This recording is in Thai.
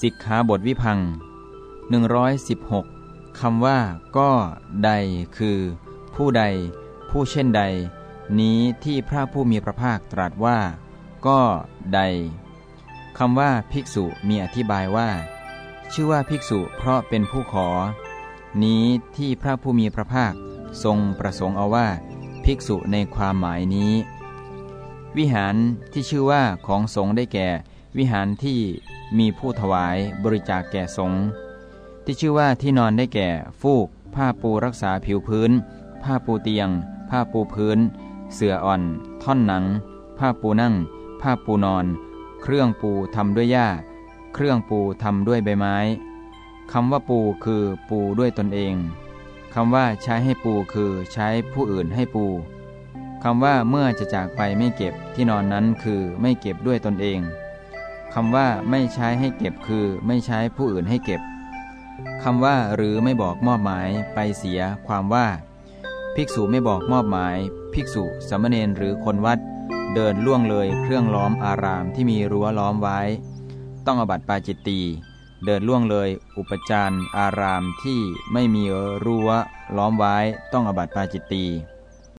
สิกขาบทวิพัง 116คำว่าก็ใดคือ ผู้ใด ผู้เช่นใด นี้ที่พระผู้มีพระภาคตรัสว่า ก็ใดคำว่าภิกษุมีอธิบายว่า ชื่อว่าภิกษุเพราะเป็นผู้ขอ นี้ที่พระผู้มีพระภาคทรงประสงค์เอาว่า ภิกษุในความหมายนี้ วิหารที่ชื่อว่าของสงได้แก่ วิหารที่มีผู้ถวายบริจาคแก่สงฆ์ที่ชื่อว่าที่นอนได้แก่ฟูก ผ้าปูรักษาผิวพื้น ผ้าปูเตียง ผ้าปูพื้น เสื่ออ่อน ท่อนหนัง ผ้าปูนั่ง ผ้าปูนอน เครื่องปูทำด้วยหญ้า เครื่องปูทำด้วยใบไม้คำว่าปูคือปูด้วยตนเองคำว่าใช้ให้ปูคือใช้ผู้อื่นให้ปูคำว่าเมื่อจะจากไปไม่เก็บที่นอนนั้นคือไม่เก็บด้วยตนเอง คำว่าไม่ใช้ให้เก็บคือไม่ใช้ผู้อื่นให้เก็บคำว่าหรือไม่บอกมอบหมายไปเสีย ความว่า ภิกษุไม่บอกมอบหมาย ภิกษุสมณเณรหรือคนวัด เดินล่วงเลยเครื่องล้อมอารามที่มีรั้วล้อมไว้ ต้องอบัติปาจิตตีเดินล่วงเลย อุปจารอารามที่ไม่มีรั้วล้อมไว้ ต้องอบัติปาจิตตี